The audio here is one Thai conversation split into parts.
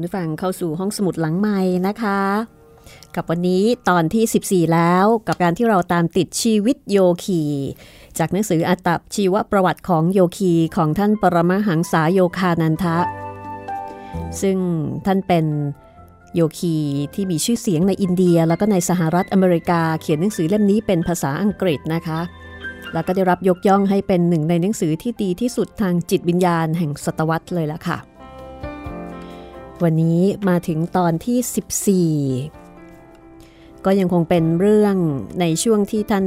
คุณผู้ฟังเข้าสู่ห้องสมุดหลังใหม่นะคะ กับวันนี้ตอนที่ 14 แล้วกับการที่เราตามติดชีวิตโยคี จากหนังสืออัตบชีวประวัติของโยคีของท่านปรมหังษาโยคานันทะ ซึ่งท่านเป็นโยคีที่มีชื่อเสียงในอินเดีย แล้วก็ในสหรัฐอเมริกาเขียนหนังสือเล่มนี้เป็นภาษาอังกฤษนะคะแล้วก็ได้รับยกย่องให้เป็นหนึ่งในหนังสือที่ดีที่สุดทางจิตวิญญาณแห่งศตวรรษเลยล่ะค่ะ วันนี้มาถึงตอนที่ 14 ก็ยังคงเป็นเรื่องในช่วงที่ท่าน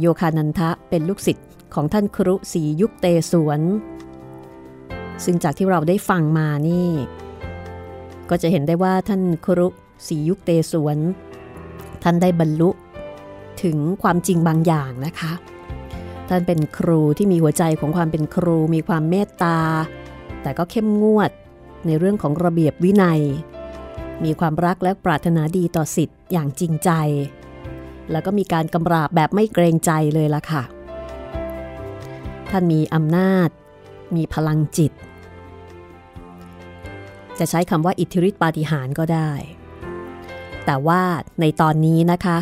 โยคานันทะเป็นลูกศิษย์ของท่านครุสียุคเตสวน ซึ่งจากที่เราได้ฟังมานี่ ก็จะเห็นได้ว่าท่านครุสียุคเตสวน ท่านได้บรรลุถึงความจริงบางอย่างนะคะ ท่านเป็นครูที่มีหัวใจของความเป็นครูมีความเมตตา แต่ก็เข้มงวด ในเรื่องของระเบียบวินัย มีความรักและปรารถนาดีต่อสิทธิ์อย่างจริงใจ แล้วก็มีการกำราบแบบไม่เกรงใจเลยล่ะค่ะ ท่านมีอำนาจ มีพลังจิต จะใช้คำว่าอิทธิฤทธิปาฏิหาริย์ก็ได้ แต่ว่าในตอนนี้นะคะ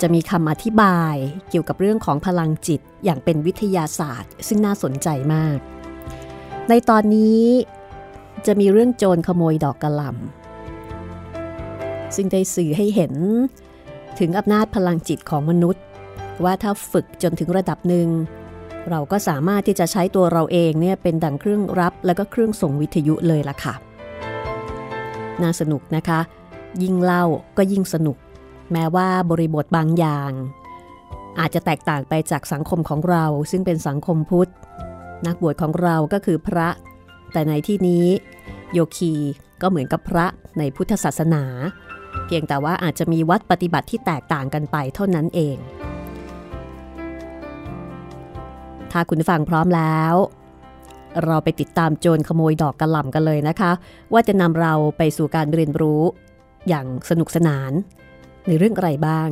จะมีคำอธิบายเกี่ยวกับเรื่องของพลังจิตอย่างเป็นวิทยาศาสตร์ ซึ่งน่าสนใจมากในตอนนี้ จะมีเรื่องโจรขโมยดอกกระหล่ำซึ่งได้สื่อให้เห็นถึงอำนาจพลังจิตของมนุษย์ ว่าถ้าฝึกจนถึงระดับหนึ่ง เราก็สามารถที่จะใช้ตัวเราเองเนี่ยเป็นดังเครื่องรับแล้วก็เครื่องส่งวิทยุเลยล่ะค่ะ น่าสนุกนะคะ ยิ่งเล่าก็ยิ่งสนุก แม้ว่าบริบทบางอย่าง อาจจะแตกต่างไปจากสังคมของเราซึ่งเป็นสังคมพุทธ นักบวชของเราก็คือพระ แต่ในที่นี้ โยคีก็เหมือนกับพระในพุทธศาสนา เพียงแต่ว่าอาจจะมีวัดปฏิบัติที่แตกต่างกันไปเท่านั้นเอง ถ้าคุณฟังพร้อมแล้ว เราไปติดตามโจรขโมยดอกกระหล่ำกันเลยนะคะ ว่าจะนำเราไปสู่การเรียนรู้อย่างสนุกสนาน ในเรื่องอะไรบ้าง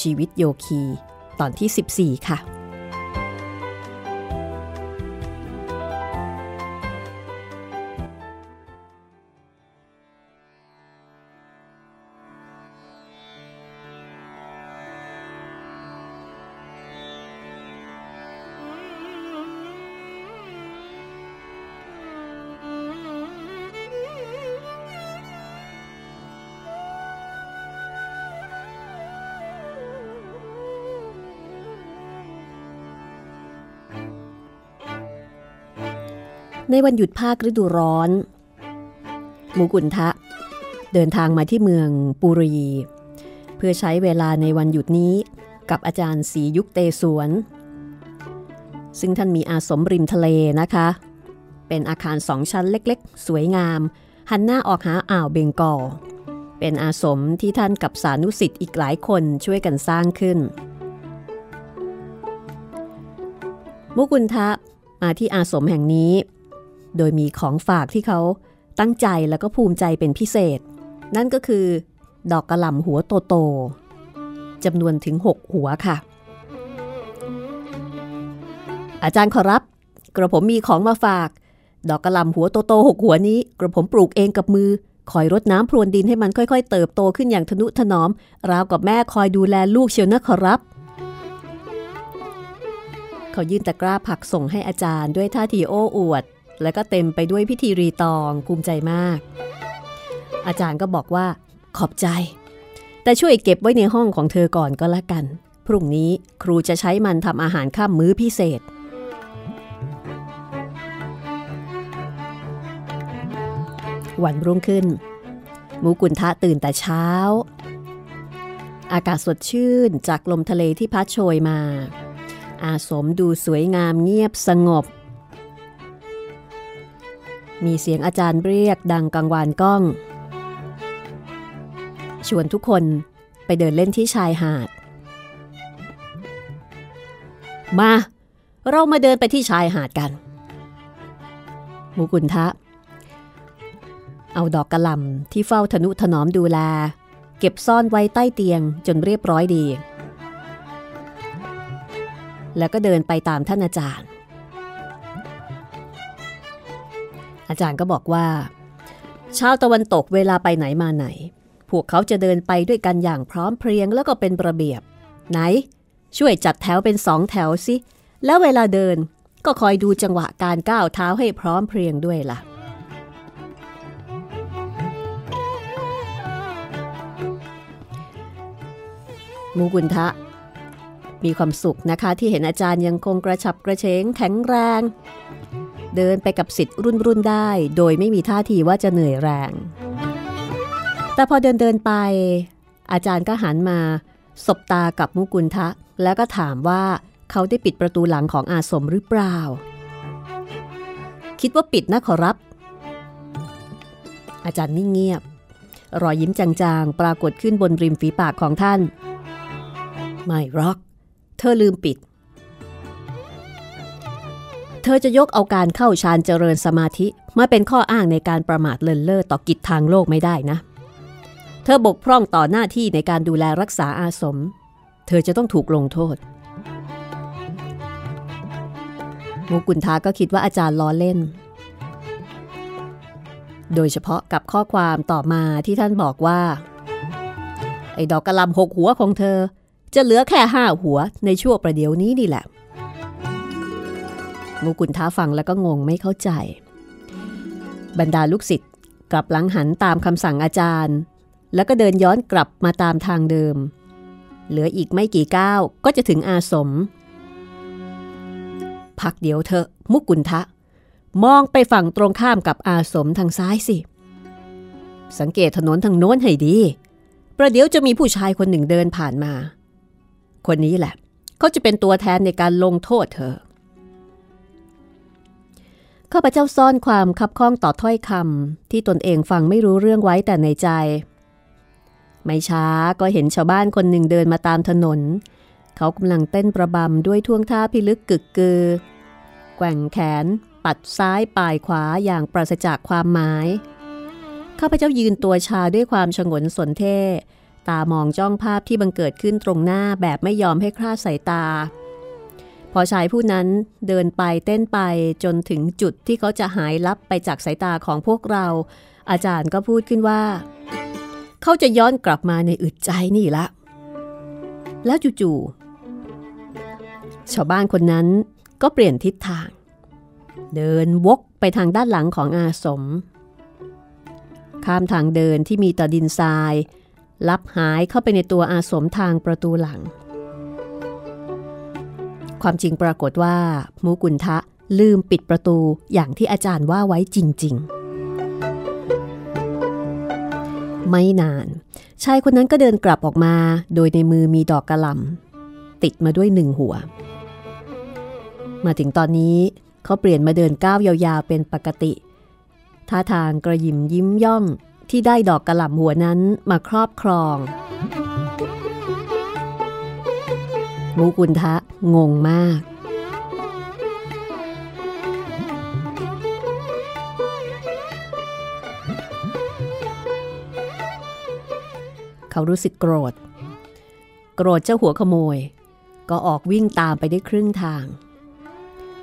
ชีวิตโยคีตอนที่ 14 ค่ะ ในวันหยุดภาคฤดูร้อนหมูกุนทะ เดินทางมาที่เมืองปุรี เพื่อใช้เวลาในวันหยุดนี้กับอาจารย์สียุคเตสวน ซึ่งท่านมีอาสมริมทะเลนะคะ เป็นอาคารสองชั้นเล็กๆ สวยงาม หันหน้าออกหาอ่าวเบงกอลเป็นอาสมที่ท่านกับสานุสิทธิ์อีกหลายคนช่วยกันสร้างขึ้น มุกุลทะมาที่อาสมแห่งนี้ โดยมีของฝากที่เขาตั้งใจแล้วก็ภูมิใจเป็นพิเศษ นั่นก็คือ ดอกกระหล่ำหัวโตๆจำนวนถึง 6 หัวค่ะ อาจารย์ขอรับ กระผมมีของมาฝาก ดอกกระหล่ำหัวโตๆหกหัวนี้ กระผมปลูกเองกับมือ คอยรดน้ำพรวนดินให้มันค่อย ๆ เติบโตขึ้นอย่างทนุถนอม ราวกับแม่คอยดูแลลูกเชียวนะขอรับเขายื่นตะกร้าผักส่งให้อาจารย์ด้วยท่าทีโอ้อวด และก็เต็มไปด้วยพิธีรีตองภูมิใจมาก อาจารย์ก็บอกว่า ขอบใจ แต่ช่วยเก็บไว้ในห้องของเธอก่อนก็แล้วกัน พรุ่งนี้ครูจะใช้มันทำอาหารข้ามมื้อพิเศษ วันรุ่งขึ้น มูกุนทะตื่นแต่เช้า อากาศสดชื่นจากลมทะเลที่พัดโชยมา อาสมดูสวยงามเงียบสงบ มีเสียงอาจารย์เรียกดังกังวานก้อง ชวนทุกคนไปเดินเล่นที่ชายหาด มา เรามาเดินไปที่ชายหาดกันมุกุนทะ เอาดอกกระลำที่เฝ้าธนุถนอมดูแล เก็บซ่อนไว้ใต้เตียงจนเรียบร้อยดี แล้วก็เดินไปตามท่านอาจารย์ อาจารย์ก็บอกว่าช้าตะวันตกเวลาไปไหนมาไหน พวกเขาจะเดินไปด้วยกันอย่างพร้อมเพรียงแล้วก็เป็นระเบียบ ไหน ช่วยจัดแถวเป็นสองแถวสิแล้วเวลาเดินก็คอยดูจังหวะการก้าวเท้าให้พร้อมเพรียงด้วยล่ะ มูกุนทะ มีความสุขนะคะที่เห็นอาจารย์ยังคงกระฉับกระเฉงแข็งแรง เดินไปกับสิทธิ์รุ่นรุ่นได้ โดยไม่มีท่าทีว่าจะเหนื่อยแรง แต่พอเดินเดินไป อาจารย์ก็หันมา สบตากับมุกุลทะ แล้วก็ถามว่าเขาได้ปิดประตูหลังของอาสมหรือเปล่า คิดว่าปิดนะขอรับ อาจารย์นิ่งเงียบ รอยยิ้มจางๆ ปรากฏขึ้นบนริมฝีปากของท่าน ไม่รอก เธอลืมปิด เธอจะยกเอาการเข้าฌานเจริญสมาธิมาเป็นข้ออ้างในการประมาทเลินเล่อต่อกิจทางโลกไม่ได้นะ เธอบกพร่องต่อหน้าที่ในการดูแลรักษาอาสม เธอจะต้องถูกลงโทษมูกุนทาก็คิดว่าอาจารย์ล้อเล่น โดยเฉพาะกับข้อความต่อมาที่ท่านบอกว่า ไอ้ดอกกระลำหกหัวของเธอ จะเหลือแค่ห้าหัวในช่วงประเดี๋ยวนี้นี่แหละ มูกุนท้าฟังแล้วก็งงไม่เข้าใจ บรรดาลูกศิษย์กลับหลังหันตามคำสั่งอาจารย์ แล้วก็เดินย้อนกลับมาตามทางเดิม เหลืออีกไม่กี่ก้าวก็จะถึงอาสม พักเดี๋ยวเถอะมุกุนทะ มองไปฝั่งตรงข้ามกับอาสมทางซ้ายสิ สังเกตถนนทางโน้นให้ดี ประเดี๋ยวจะมีผู้ชายคนหนึ่งเดินผ่านมา คนนี้แหละ เขาจะเป็นตัวแทนในการลงโทษเธอ ข้าพเจ้าซ่อนความคับข้องต่อถ้อยคำที่ตนเองฟังไม่รู้เรื่องไว้แต่ในใจ ไม่ช้าก็เห็นชาวบ้านคนหนึ่งเดินมาตามถนน เขากำลังเต้นประบำด้วยท่วงท่าพิลึกกึกกือ แกว่งแขน ปัดซ้ายปลายขวาอย่างปราศจากความหมาย ข้าพเจ้ายืนตัวชาด้วยความฉงนสนเท่ตามองจ้องภาพที่บังเกิดขึ้นตรงหน้าแบบไม่ยอมให้คลาดสายตา พอชายผู้นั้นเดินไปเต้นไปจนถึงจุดที่เขาจะหายลับไปจากสายตาของพวกเรา อาจารย์ก็พูดขึ้นว่า เขาจะย้อนกลับมาในอึดใจนี่ละ แล้วจู่ๆชาวบ้านคนนั้นก็เปลี่ยนทิศทาง เดินวกไปทางด้านหลังของอาสม ข้ามทางเดินที่มีต่อดินทราย ลับหายเข้าไปในตัวอาสมทางประตูหลัง ความจริงปรากฏว่ามูกุนทะลืมปิดประตูอย่างที่อาจารย์ว่าไว้จริง ๆ ไม่นานชายคนนั้นก็เดินกลับออกมา โดยในมือมีดอกกระลำติดมาด้วยหนึ่งหัว มาถึงตอนนี้เขาเปลี่ยนมาเดินก้าวยาวๆเป็นปกติท่าทางกระยิมยิ้มย่องที่ได้ดอกกระหล่ำหัวนั้นมาครอบครอง มูกุนทะงงมาก เขารู้สึกโกรธ โกรธเจ้าหัวขโมย ก็ออกวิ่งตามไปได้ครึ่งทาง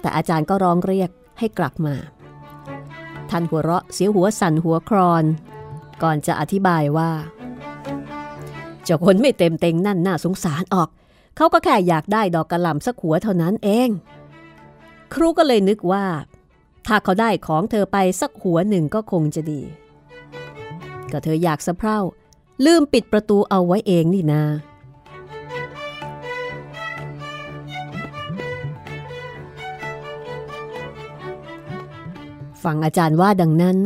แต่อาจารย์ก็ร้องเรียกให้กลับมาท่านหัวเราะเสียหัวสั่นหัวครอน ก่อนจะอธิบายว่า เจ้าคนไม่เต็มเต็งนั่นน่าสงสารออก เขาก็แค่อยากได้ดอกกระหล่ำสักหัวเท่านั้นเอง ครูก็เลยนึกว่า ถ้าเขาได้ของเธอไปสักหัวหนึ่งก็คงจะดี ก็เธออยากสะเพร่า ลืมปิดประตูเอาไว้เองนี่นาฟังอาจารย์ว่าดังนั้น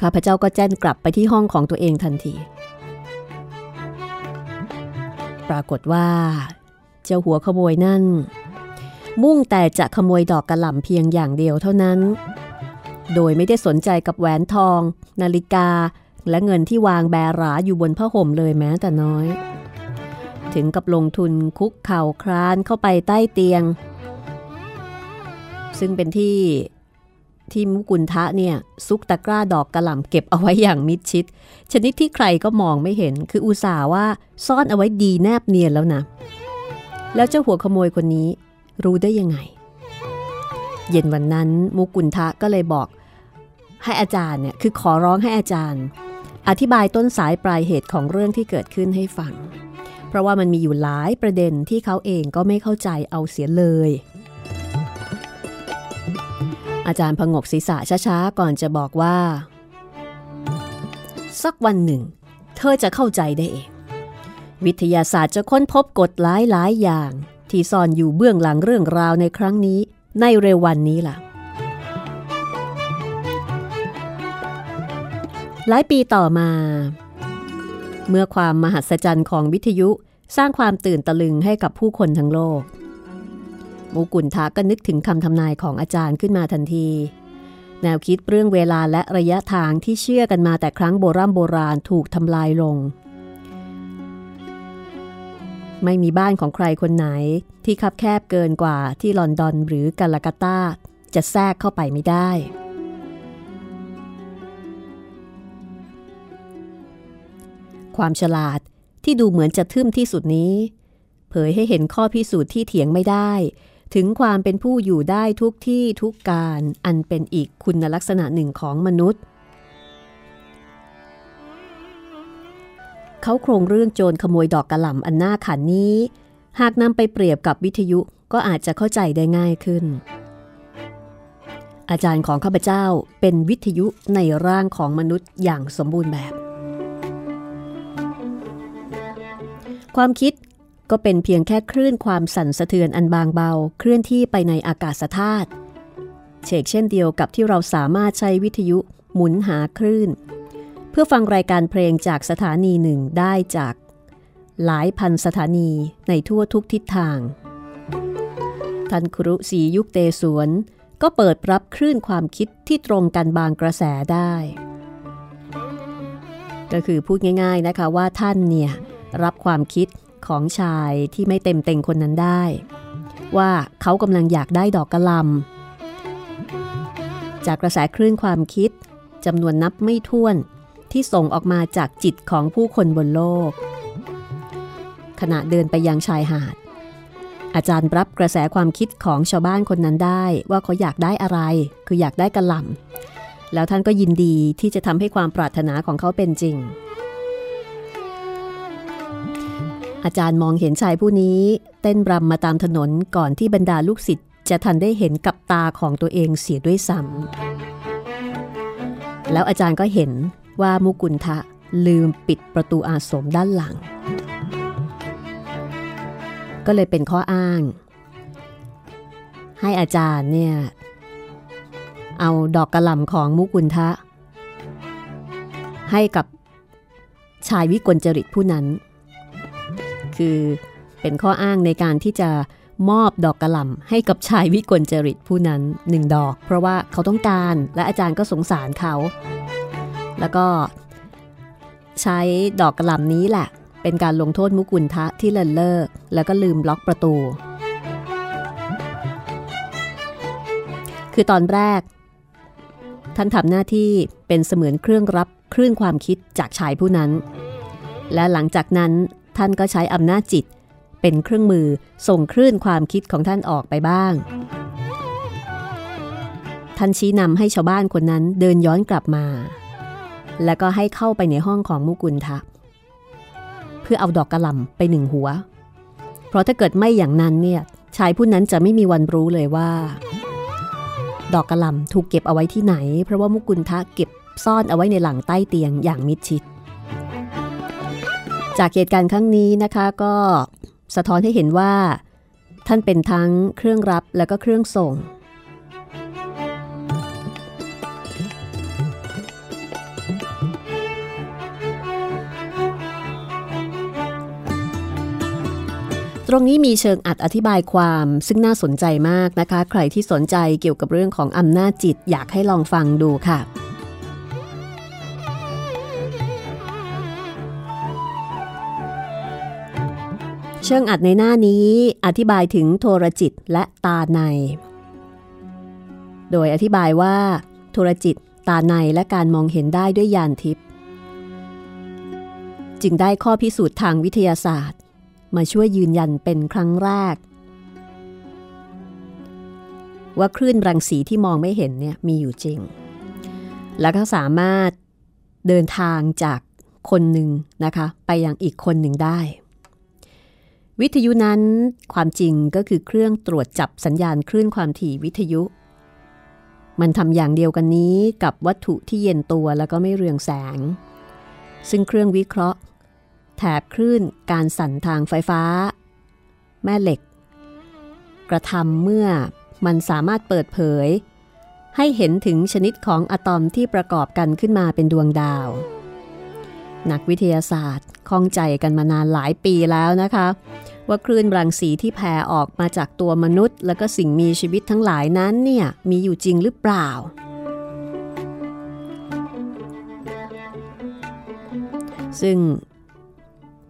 ข้าพเจ้าก็แจ้นกลับไปที่ห้องของตัวเองทันที ปรากฏว่า เจ้าหัวขโมยนั่น มุ่งแต่จะขโมยดอกกระหล่ำเพียงอย่างเดียวเท่านั้น โดยไม่ได้สนใจกับแหวนทอง นาฬิกา และเงินที่วางแบราอยู่บนผ้าห่มเลยแม้แต่น้อย ถึงกับลงทุนคุกเข่าครานเข้าไปใต้เตียง ซึ่งเป็นที่ ที่มุกุลทะเนี่ยซุกตะกร้าดอกกระหล่ำเก็บเอาไว้อย่างมิดชิด ชนิดที่ใครก็มองไม่เห็น คืออุตส่าห์ว่าซ่อนเอาไว้ดีแนบเนียนแล้วนะ แล้วเจ้าหัวขโมยคนนี้รู้ได้ยังไง เย็นวันนั้นมุกุลทะก็เลยบอก ให้อาจารย์เนี่ยคือขอร้องให้อาจารย์ อธิบายต้นสายปลายเหตุของเรื่องที่เกิดขึ้นให้ฟัง เพราะว่ามันมีอยู่หลายประเด็นที่เขาเองก็ไม่เข้าใจเอาเสียเลย อาจารย์พงกศีรษะช้าๆ ก่อนจะบอกว่า สักวันหนึ่ง เธอจะเข้าใจได้เอง วิทยาศาสตร์จะค้นพบกฎหลายหลายอย่าง ที่ซ่อนอยู่เบื้องหลังเรื่องราวในครั้งนี้ ในเร็ววันนี้ล่ะ หลายปีต่อมา เมื่อความมหัศจรรย์ของวิทยุสร้างความตื่นตะลึงให้กับผู้คนทั้งโลก มูกุนทาก็นึกถึงคำทำนายของอาจารย์ขึ้นมาทันที แนวคิดเรื่องเวลาและระยะทางที่เชื่อกันมาแต่ครั้งโบราณโบราณถูกทำลายลง ไม่มีบ้านของใครคนไหนที่คับแคบเกินกว่าที่ลอนดอนหรือกาลากาตาจะแทรกเข้าไปไม่ได้ ความฉลาดที่ดูเหมือนจะทึ่มที่สุดนี้ เผยให้เห็นข้อพิสูจน์ที่เถียงไม่ได้ ถึงความเป็นผู้อยู่ได้ทุกที่ทุกการอันเป็นอีกคุณลักษณะหนึ่งของมนุษย์ เขาโครงเรื่องโจรขโมยดอกกระหล่ำอันน่าขันนี้ หากนำไปเปรียบกับวิทยุก็อาจจะเข้าใจได้ง่ายขึ้น อาจารย์ของข้าพเจ้าเป็นวิทยุในร่างของมนุษย์อย่างสมบูรณ์แบบ ความคิด ก็เป็นเพียงแค่คลื่นความสั่นสะเทือนอันบางเบาเคลื่อนที่ไปในอากาศธาตุเชกเช่นเดียวกับที่เราสามารถใช้วิทยุหมุนหาคลื่น เพื่อฟังรายการเพลงจากสถานีหนึ่งได้จาก หลายพันสถานีในทั่วทุกทิศทาง ท่านครุสียุคเตสวนก็เปิดรับคลื่นความคิดที่ตรงกันบางกระแสได้ ก็คือพูดง่าย ๆนะคะว่าท่านเนี่ยรับความคิด ของชายที่ไม่เต็มเต็งคนนั้นได้ ว่าเขากำลังอยากได้ดอกกระลำจากกระแสคลื่นความคิดจำนวนนับไม่ถ้วนที่ส่งออกมาจากจิตของผู้คนบนโลก ขณะเดินไปยังชายหาด อาจารย์รับกระแสความคิดของชาวบ้านคนนั้นได้ว่าเขาอยากได้อะไร คืออยากได้กระหล่ำแล้วท่านก็ยินดีที่จะทำให้ความปรารถนาของเขาเป็นจริง อาจารย์มองเห็นชายผู้นี้เต้นรำมาตามถนนก่อนที่บรรดาลูกศิษย์จะทันได้เห็นกับตาของตัวเองเสียด้วยซ้ำแล้วอาจารย์ก็เห็นว่ามุกุลทะลืมปิดประตูอาสมด้านหลัง ก็เลยเป็นข้ออ้าง ให้อาจารย์เนี่ยเอาดอกกระหล่ำของมุกุลทะ ให้กับชายวิกลจริตผู้นั้น คือเป็นข้ออ้างในการที่จะมอบดอกกระหล่ำให้กับชายวิกลจริตผู้นั้นหนึ่งดอก เพราะว่าเขาต้องการและอาจารย์ก็สงสารเขา แล้วก็ใช้ดอกกระหล่ำนี้แหละ เป็นการลงโทษมุกุลทะที่เลินเลิก แล้วก็ลืมล็อกประตู คือตอนแรก ท่านทำหน้าที่เป็นเสมือนเครื่องรับคลื่นความคิดจากชายผู้นั้น และหลังจากนั้น ท่านก็ใช้อำนาจจิต เป็นเครื่องมือส่งคลื่นความคิดของท่านออกไปบ้าง ท่านชี้นำให้ชาวบ้านคนนั้นเดินย้อนกลับมา แล้วก็ให้เข้าไปในห้องของมุกุลทะเพื่อเอาดอกกระหล่ำไปหนึ่งหัว เพราะถ้าเกิดไม่อย่างนั้นเนี่ยชายผู้นั้นจะไม่มีวันรู้เลยว่า ดอกกระหล่ำถูกเก็บเอาไว้ที่ไหน เพราะว่ามุกุลทะเก็บซ่อนเอาไว้ในหลังใต้เตียงอย่างมิดชิด จากเหตุการณ์ครั้งนี้นะคะก็สะท้อนให้เห็นว่า ท่านเป็นทั้งเครื่องรับและก็เครื่องส่ง ตรงนี้มีเชิงอัดอธิบายความซึ่งน่าสนใจมากนะคะ ใครที่สนใจเกี่ยวกับเรื่องของอำนาจจิตอยากให้ลองฟังดูค่ะ เชิงอัดในหน้านี้อธิบายถึงโทรจิตและตาใน โดยอธิบายว่า โทรจิตตาในและการมองเห็นได้ด้วยยานทิพย์จึงได้ข้อพิสูจน์ทางวิทยาศาสตร์ มาช่วยยืนยันเป็นครั้งแรก ว่าคลื่นรังสีที่มองไม่เห็นเนี่ยมีอยู่จริง แล้วก็สามารถเดินทางจากคนหนึ่งนะคะ ไปยังอีกคนหนึ่งได้ วิทยุนั้นความจริงก็คือเครื่องตรวจจับสัญญาณคลื่นความถี่วิทยุ มันทำอย่างเดียวกันนี้กับวัตถุที่เย็นตัวแล้วก็ไม่เรืองแสง ซึ่งเครื่องวิเคราะห์ แถบคลื่นการสั่นทางไฟฟ้า แม่เหล็ก กระทำเมื่อมันสามารถเปิดเผย ให้เห็นถึงชนิดของอะตอมที่ประกอบกันขึ้นมาเป็นดวงดาว นักวิทยาศาสตร์ข้องใจกันมานานหลายปีแล้วนะคะ ว่าคลื่นรังสีที่แผ่ออกมาจากตัวมนุษย์ และก็สิ่งมีชีวิตทั้งหลายนั้นเนี่ยมีอยู่จริงหรือเปล่า ซึ่ง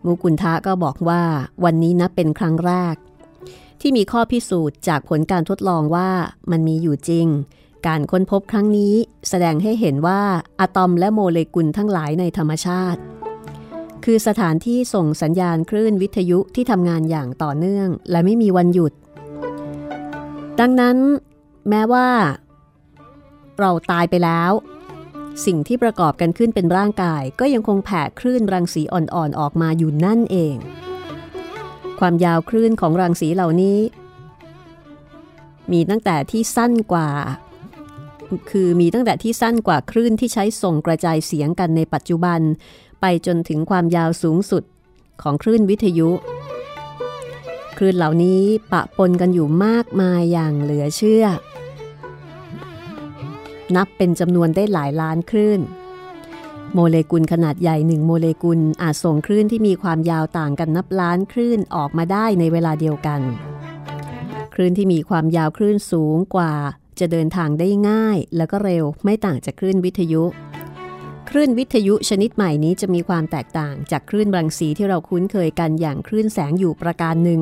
มูกุนทะก็บอกว่าวันนี้นะเป็นครั้งแรก ที่มีข้อพิสูจน์จากผลการทดลองว่ามันมีอยู่จริง การค้นพบครั้งนี้แสดงให้เห็นว่าอะตอมและโมเลกุลทั้งหลายในธรรมชาติ คือสถานที่ส่งสัญญาณคลื่นวิทยุที่ทำงานอย่างต่อเนื่อง และไม่มีวันหยุด ดังนั้น แม้ว่า เราตายไปแล้ว สิ่งที่ประกอบกันขึ้นเป็นร่างกาย ก็ยังคงแผ่คลื่นรังสีอ่อนๆออกมาอยู่นั่นเอง ความยาวคลื่นของรังสีเหล่านี้มีตั้งแต่ที่สั้นกว่า คือมีตั้งแต่ที่สั้นกว่าคลื่นที่ใช้ส่งกระจายเสียงกันในปัจจุบัน ไปจนถึงความยาวสูงสุดของคลื่นวิทยุ คลื่นเหล่านี้ปะปนกันอยู่มากมายอย่างเหลือเชื่อ นับเป็นจำนวนได้หลายล้านคลื่น โมเลกุลขนาดใหญ่หนึ่งโมเลกุลอาจส่งคลื่นที่มีความยาวต่างกันนับล้านคลื่นออกมาได้ในเวลาเดียวกัน คลื่นที่มีความยาวคลื่นสูงกว่า จะเดินทางได้ง่าย แล้วก็เร็วไม่ต่างจากคลื่นวิทยุ คลื่นวิทยุชนิดใหม่นี้จะมีความแตกต่างจากคลื่นรังสีที่เราคุ้นเคยกันอย่างคลื่นแสงอยู่ประการหนึ่ง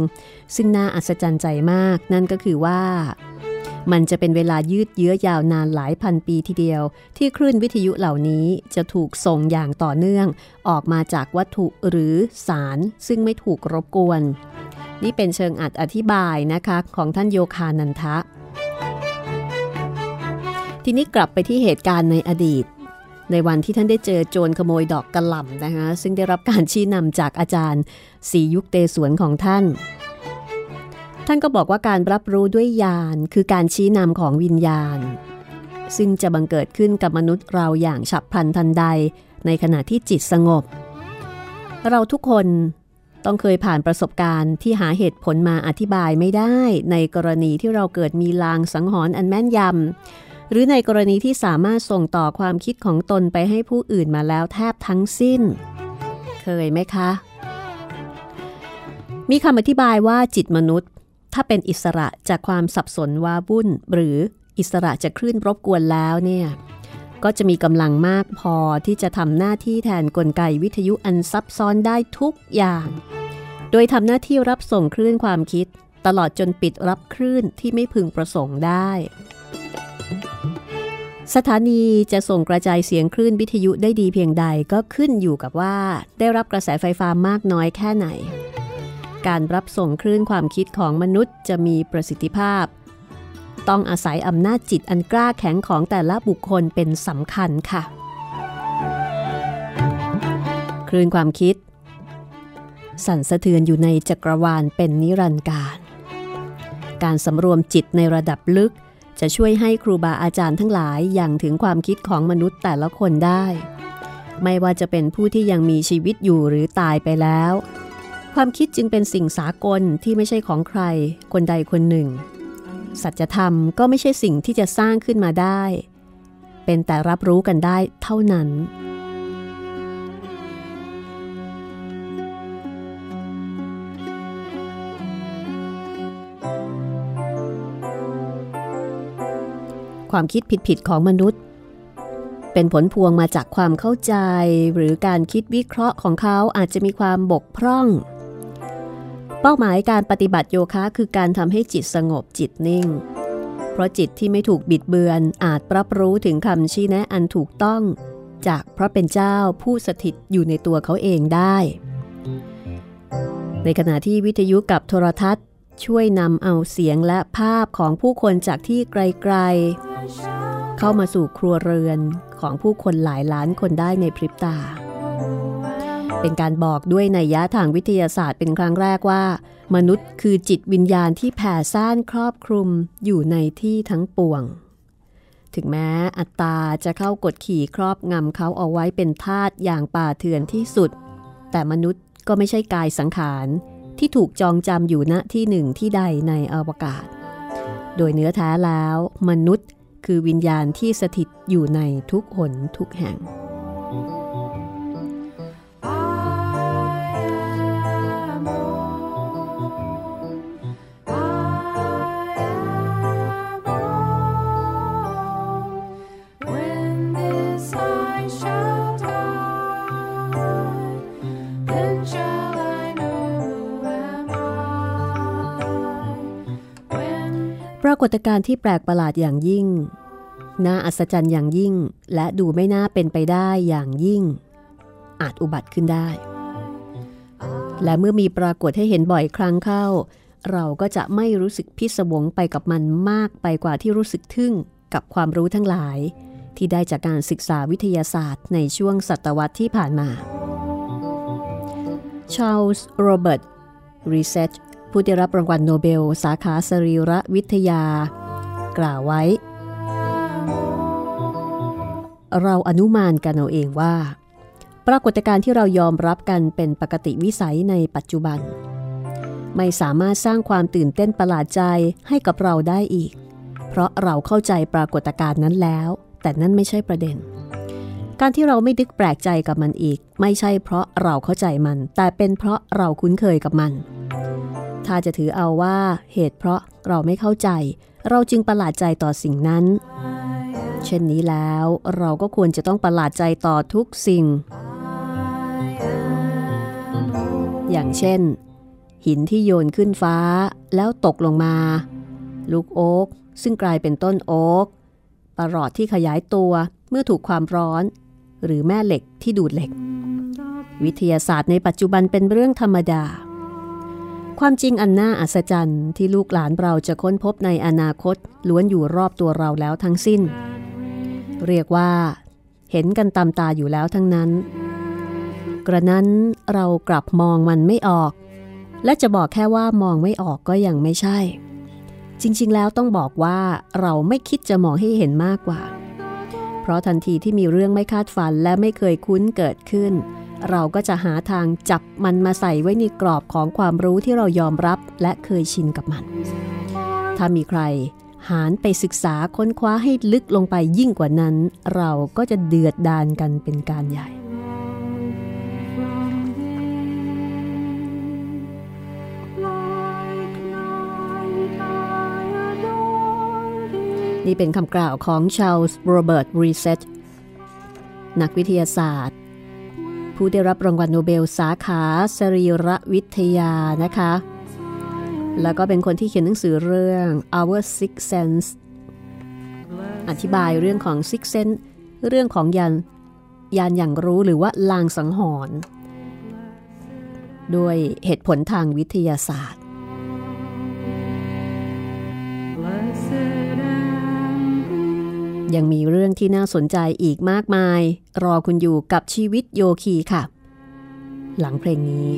ซึ่งน่าอัศจรรย์ใจมาก นั่นก็คือว่า มันจะเป็นเวลายืดเยื้อยาวนานหลายพันปีทีเดียว ที่คลื่นวิทยุเหล่านี้จะถูกส่งอย่างต่อเนื่อง ออกมาจากวัตถุหรือสาร ซึ่งไม่ถูกรบกวน นี่เป็นเชิงอัดอธิบายนะคะของท่านโยคานันทะ ทีนี้กลับไปที่เหตุการณ์ในอดีต ในวันที่ท่านได้เจอโจรขโมยดอกกระหล่ำนะคะซึ่งได้รับการชี้นำจากอาจารย์สียุคเตสวนของท่าน ท่านก็บอกว่าการรับรู้ด้วยญาณคือการชี้นำของวิญญาณ ซึ่งจะบังเกิดขึ้นกับมนุษย์เราอย่างฉับพลันทันใด ในขณะที่จิตสงบ เราทุกคนต้องเคยผ่านประสบการณ์ที่หาเหตุผลมาอธิบายไม่ได้ ในกรณีที่เราเกิดมีลางสังหรณ์อันแม่นยำ หรือในกรณีที่สามารถส่งต่อความคิดของตนไปให้ผู้อื่นมาแล้วแทบทั้งสิ้น เคยไหมคะ มีคำอธิบายว่าจิตมนุษย์ ถ้าเป็นอิสระจากความสับสนว้าวุ่น หรืออิสระจากคลื่นรบกวนแล้วเนี่ยก็จะมีกำลังมากพอที่จะทำหน้าที่แทนนกลไกวิทยุอันซับซ้อนได้ทุกอย่าง โดยทำหน้าที่รับส่งคลื่นความคิด ตลอดจนปิดรับคลื่นที่ไม่พึงประสงค์ได้ สถานีจะส่งกระจายเสียงคลื่นวิทยุได้ดีเพียงใดก็ขึ้นอยู่กับว่า ได้รับกระแสไฟฟ้ามากน้อยแค่ไหน การรับส่งคลื่นความคิดของมนุษย์จะมีประสิทธิภาพ ต้องอาศัยอำนาจจิตอันกล้าแข็งของแต่ละบุคคลเป็นสำคัญค่ะ คลื่นความคิด สั่นสะเทือนอยู่ในจักรวาลเป็นนิรันดร์การ การสำรวมจิตในระดับลึก จะช่วยให้ครูบาอาจารย์ทั้งหลายอย่างถึงความคิดของมนุษย์แต่ละคนได้ ไม่ว่าจะเป็นผู้ที่ยังมีชีวิตอยู่หรือตายไปแล้ว ความคิดจึงเป็นสิ่งสากลที่ไม่ใช่ของใคร คนใดคนหนึ่ง สัจธรรมก็ไม่ใช่สิ่งที่จะสร้างขึ้นมาได้ เป็นแต่รับรู้กันได้เท่านั้น ความคิดผิดๆของมนุษย์ เป็นผลพวงมาจากความเข้าใจ หรือการคิดวิเคราะห์ของเขาอาจจะมีความบกพร่อง เป้าหมายการปฏิบัติโยคะคือการทำให้จิตสงบจิตนิ่ง เพราะจิตที่ไม่ถูกบิดเบือนอาจรับรู้ถึงคำชี้แนะอันถูกต้องจากพระเป็นเจ้าผู้สถิตอยู่ในตัวเขาเองได้ ในขณะที่วิทยุกับโทรทัศน์ช่วยนำเอาเสียงและภาพของผู้คนจากที่ไกลๆ เข้ามาสู่ครัวเรือนของผู้คนหลายล้านคนได้ในพริบตา เป็นการบอกด้วยในยะทางวิทยาศาสตร์เป็นครั้งแรกว่า มนุษย์คือจิตวิญญาณที่แผ่ซ่านครอบคลุมอยู่ในที่ทั้งปวง ถึงแม้อัตตาจะเข้ากดขี่ครอบงำเขาเอาไว้เป็นทาสอย่างป่าเถื่อนที่สุด แต่มนุษย์ก็ไม่ใช่กายสังขารที่ถูกจองจำอยู่ณที่หนึ่งที่ใดในอวกาศ โดยเนื้อแท้แล้ว มนุษย์ คือวิญญาณที่สถิตอยู่ในทุกหนทุกแห่งากฏการณ์ที่แปลกประหลาดอย่างยิ่ง น่าอัศจรรย์อย่างยิ่ง และดูไม่น่าเป็นไปได้อย่างยิ่ง อาจอุบัติขึ้นได้ และเมื่อมีปรากฏให้เห็นบ่อยครั้งเข้า เราก็จะไม่รู้สึกพิศวงไปกับมันมากไปกว่าที่รู้สึกทึ่งกับความรู้ทั้งหลาย ที่ได้จากการศึกษาวิทยาศาสตร์ในช่วงศตวรรษที่ผ่านมาชาลส์โรเบิร์ตรีเซช ผู้ได้รับรางวัลโนเบล สาขาสรีรวิทยา กล่าวไว้ เราอนุมานกันเอาเองว่า ปรากฏการณ์ที่เรายอมรับกันเป็นปกติวิสัยในปัจจุบัน ไม่สามารถสร้างความตื่นเต้นประหลาดใจให้กับเราได้อีก เพราะเราเข้าใจปรากฏการณ์นั้นแล้ว แต่นั่นไม่ใช่ประเด็นการที่เราไม่นึกแปลกใจกับมันอีก ไม่ใช่เพราะเราเข้าใจมัน แต่เป็นเพราะเราคุ้นเคยกับมัน ถ้าจะถือเอาว่าเหตุเพราะเราไม่เข้าใจ เราจึงประหลาดใจต่อสิ่งนั้น เช่นนี้แล้วเราก็ควรจะต้องประหลาดใจต่อทุกสิ่ง อย่างเช่น หินที่โยนขึ้นฟ้าแล้วตกลงมา ลูกโอ๊กซึ่งกลายเป็นต้นโอ๊กประหลอดที่ขยายตัวเมื่อถูกความร้อน หรือแม่เหล็กที่ดูดเหล็ก วิทยาศาสตร์ในปัจจุบันเป็นเรื่องธรรมดา ความจริงอันน่าอัศจรรย์ที่ลูกหลานเราจะค้นพบในอนาคตล้วนอยู่รอบตัวเราแล้วทั้งสิ้น เรียกว่า เห็นกันตามตาอยู่แล้วทั้งนั้น กระนั้นเรากลับมองมันไม่ออก และจะบอกแค่ว่ามองไม่ออกก็ยังไม่ใช่ จริงๆแล้วต้องบอกว่าเราไม่คิดจะมองให้เห็นมากกว่า เพราะทันทีที่มีเรื่องไม่คาดฝันและไม่เคยคุ้นเกิดขึ้น เราก็จะหาทางจับมันมาใส่ไว้ในกรอบของความรู้ที่เรายอมรับและเคยชินกับมัน ถ้ามีใครหารไปศึกษาค้นคว้าให้ลึกลงไปยิ่งกว่านั้น เราก็จะเดือดดานกันเป็นการใหญ่ นี่เป็นคำกล่าวของชาลส์โรเบิร์ตรีเซตนักวิทยาศาสตร์ ผู้ได้รับรางวัลโนเบลสาขาสรีรวิทยานะคะ แล้วก็เป็นคนที่เขียนหนังสือเรื่อง Our Sixth Sense อธิบายเรื่องของ Sixth Sense เรื่องของญาณญาณหยั่งรู้หรือว่าลางสังหรณ์ด้วยเหตุผลทางวิทยาศาสตร์ ยังมีเรื่องที่น่าสนใจอีกมากมาย รอคุณอยู่กับชีวิตโยคีค่ะ หลังเพลงนี้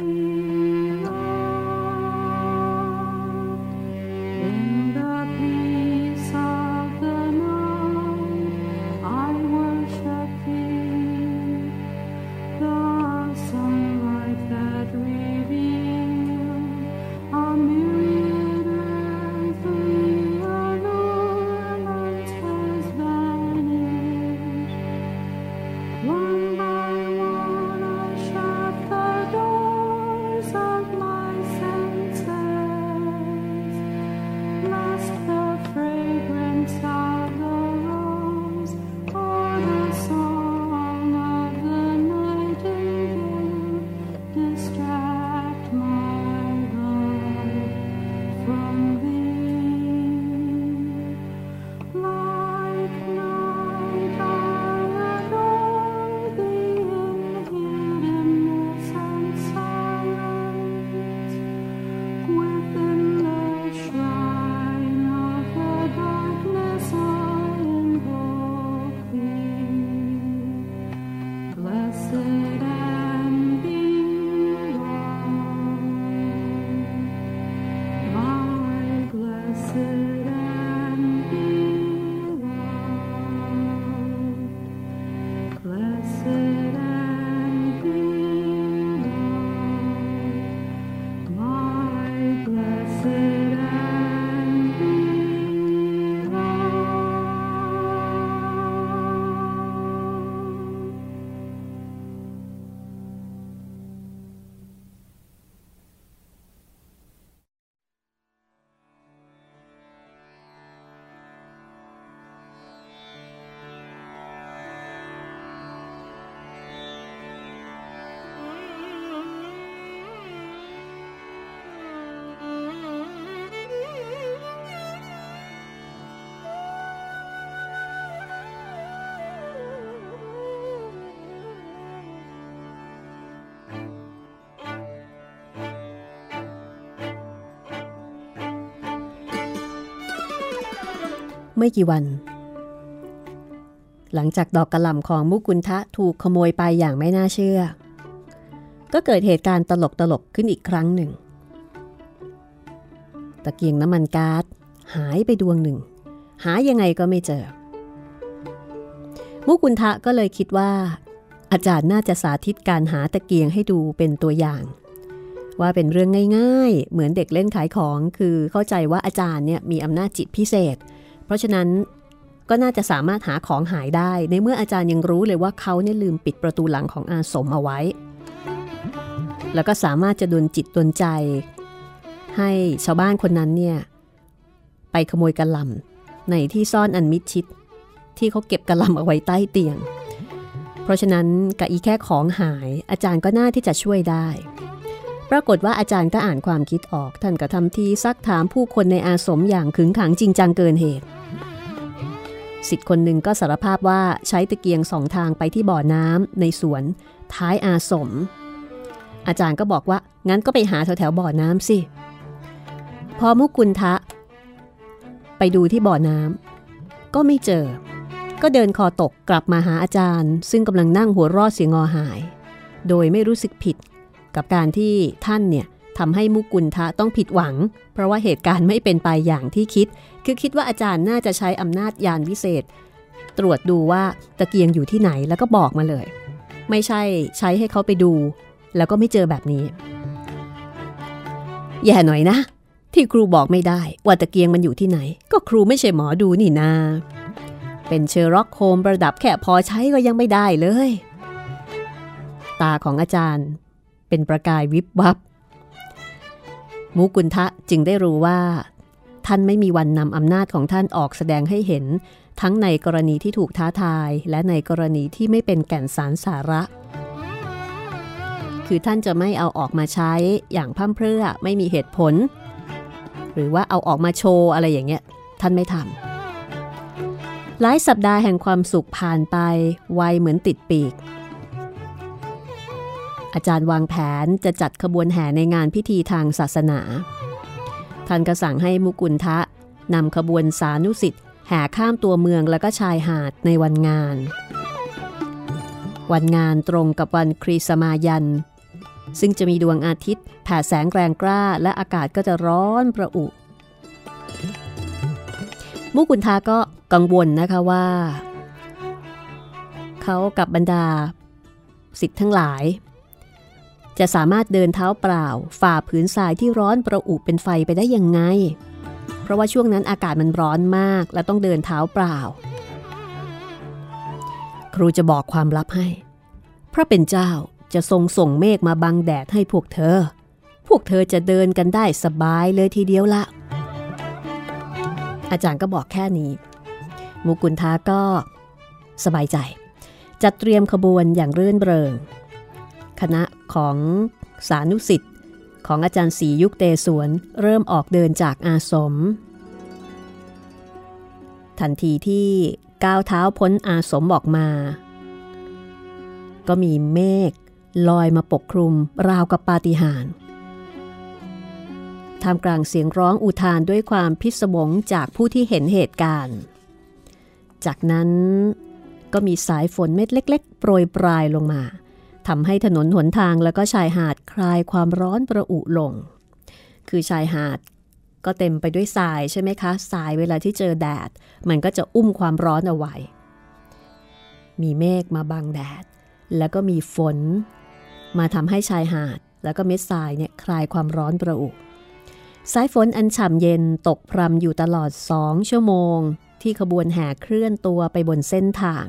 ไม่กี่วัน หลังจากดอกกระหล่ำของมุกุลทะถูกขโมยไปอย่างไม่น่าเชื่อ ก็เกิดเหตุการณ์ตลกตลกๆขึ้นอีกครั้งหนึ่ง ตะเกียงน้ำมันก๊าซหายไปดวงหนึ่ง หายังไงก็ไม่เจอ มุกุลทะก็เลยคิดว่า อาจารย์น่าจะสาธิตการหาตะเกียงให้ดูเป็นตัวอย่างว่าเป็นเรื่องง่ายๆ เหมือนเด็กเล่นขายของ คือเข้าใจว่าอาจารย์เนี่ยมีอำนาจจิตพิเศษ เพราะฉะนั้นก็น่าจะสามารถหาของหายได้ ในเมื่ออาจารย์ยังรู้เลยว่าเขาเนี่ยลืมปิดประตูหลังของอาสมเอาไว้ แล้วก็สามารถจะดลจิตดลใจ ให้ชาวบ้านคนนั้นเนี่ยไปขโมยกระลำในที่ซ่อนอันมิดชิด ที่เขาเก็บกระลำเอาไว้ใต้เตียง เพราะฉะนั้นกะอีแค่ของหายอาจารย์ก็น่าที่จะช่วยได้ ปรากฏว่าอาจารย์ก็อ่านความคิดออกท่านก็ทำทีซักถามผู้คนในอาสมอย่างขึงขังจริงจังเกินเหตุ สิทธิ์คนหนึ่งก็สารภาพว่าใช้ตะเกียงสองทางไปที่บ่อน้ำในสวน ท้ายอาสม อาจารย์ก็บอกว่า งั้นก็ไปหาแถวแถวบ่อน้ำสิ พอมุกุลทะ ไปดูที่บ่อน้ำก็ไม่เจอ ก็เดินคอตกกลับมาหาอาจารย์ ซึ่งกำลังนั่งหัวรอดเสียงอหาย โดยไม่รู้สึกผิดกับการที่ท่านเนี่ย ทำให้มุกุลทะต้องผิดหวัง เพราะว่าเหตุการณ์ไม่เป็นไปอย่างที่คิด คือคิดว่าอาจารย์น่าจะใช้อำนาจญาณวิเศษ ตรวจดูว่าตะเกียงอยู่ที่ไหนแล้วก็บอกมาเลย ไม่ใช่ใช้ให้เขาไปดู แล้วก็ไม่เจอแบบนี้ แย่หน่อยนะ ที่ครูบอกไม่ได้ว่าตะเกียงมันอยู่ที่ไหน ก็ครูไม่ใช่หมอดูนี่นาเป็นเชอร์ล็อกโฮมส์ระดับแค่พอใช้ก็ยังไม่ได้เลย ตาของอาจารย์ เป็นประกายวิบวับ มุกุลทะจึงได้รู้ว่า ท่านไม่มีวันนำอำนาจของท่านออกแสดงให้เห็น ทั้งในกรณีที่ถูกท้าทาย และในกรณีที่ไม่เป็นแก่นสารสาระ คือท่านจะไม่เอาออกมาใช้อย่างพร่ำเพรื่อไม่มีเหตุผล หรือว่าเอาออกมาโชว์อะไรอย่างเงี้ย ท่านไม่ทำหลายสัปดาห์แห่งความสุขผ่านไปไวเหมือนติดปีก อาจารย์วางแผนจะจัดขบวนแห่ในงานพิธีทางศาสนา ท่านก็สั่งให้มุกุลทะนำขบวนสานุสิทธิ์แห่ข้ามตัวเมืองแล้วก็ชายหาดในวันงาน วันงานตรงกับวันครีสมายัน ซึ่งจะมีดวงอาทิตย์แผ่แสงแรงกล้าและอากาศก็จะร้อนประอุ มุกุลทาก็กังวลนะคะว่า เขากับบรรดาสิทธิ์ทั้งหลาย จะสามารถเดินเท้าเปล่า ฝ่าผืนทรายที่ร้อนประอุเป็นไฟไปได้ยังไง เพราะว่าช่วงนั้นอากาศมันร้อนมากและต้องเดินเท้าเปล่า ครูจะบอกความลับให้ พระเป็นเจ้าจะทรงส่งเมฆมาบังแดดให้พวกเธอ พวกเธอจะเดินกันได้สบายเลยทีเดียวละ อาจารย์ก็บอกแค่นี้มุกุลทาก็สบายใจ จัดเตรียมขบวนอย่างเรื่นเริง คณะของสานุสิทธิ์ของอาจารย์ศรียุคเตสวนเริ่มออกเดินจากอาสม ทันทีที่ก้าวเท้าพ้นอาสมออกมา ก็มีเมฆลอยมาปกคลุมราวกับปาฏิหาริย์ท่ามกลางเสียงร้องอุทานด้วยความพิศวงจากผู้ที่เห็นเหตุการณ์ จากนั้นก็มีสายฝนเม็ดเล็ก ๆ โปรยปลายลงมา ทำให้ถนนหนทางแล้วก็ชายหาดคลายความร้อนประอุลง คือชายหาดก็เต็มไปด้วยทรายใช่ไหมคะ ทรายเวลาที่เจอแดด มันก็จะอุ้มความร้อนเอาไว้ มีเมฆมาบังแดด แล้วก็มีฝน มาทำให้ชายหาดแล้วก็เม็ดทรายเนี่ยคลายความร้อนประอุสายฝนอันฉ่ำเย็นตกพรำอยู่ตลอดสองชั่วโมง ที่ขบวนแห่เคลื่อนตัวไปบนเส้นทาง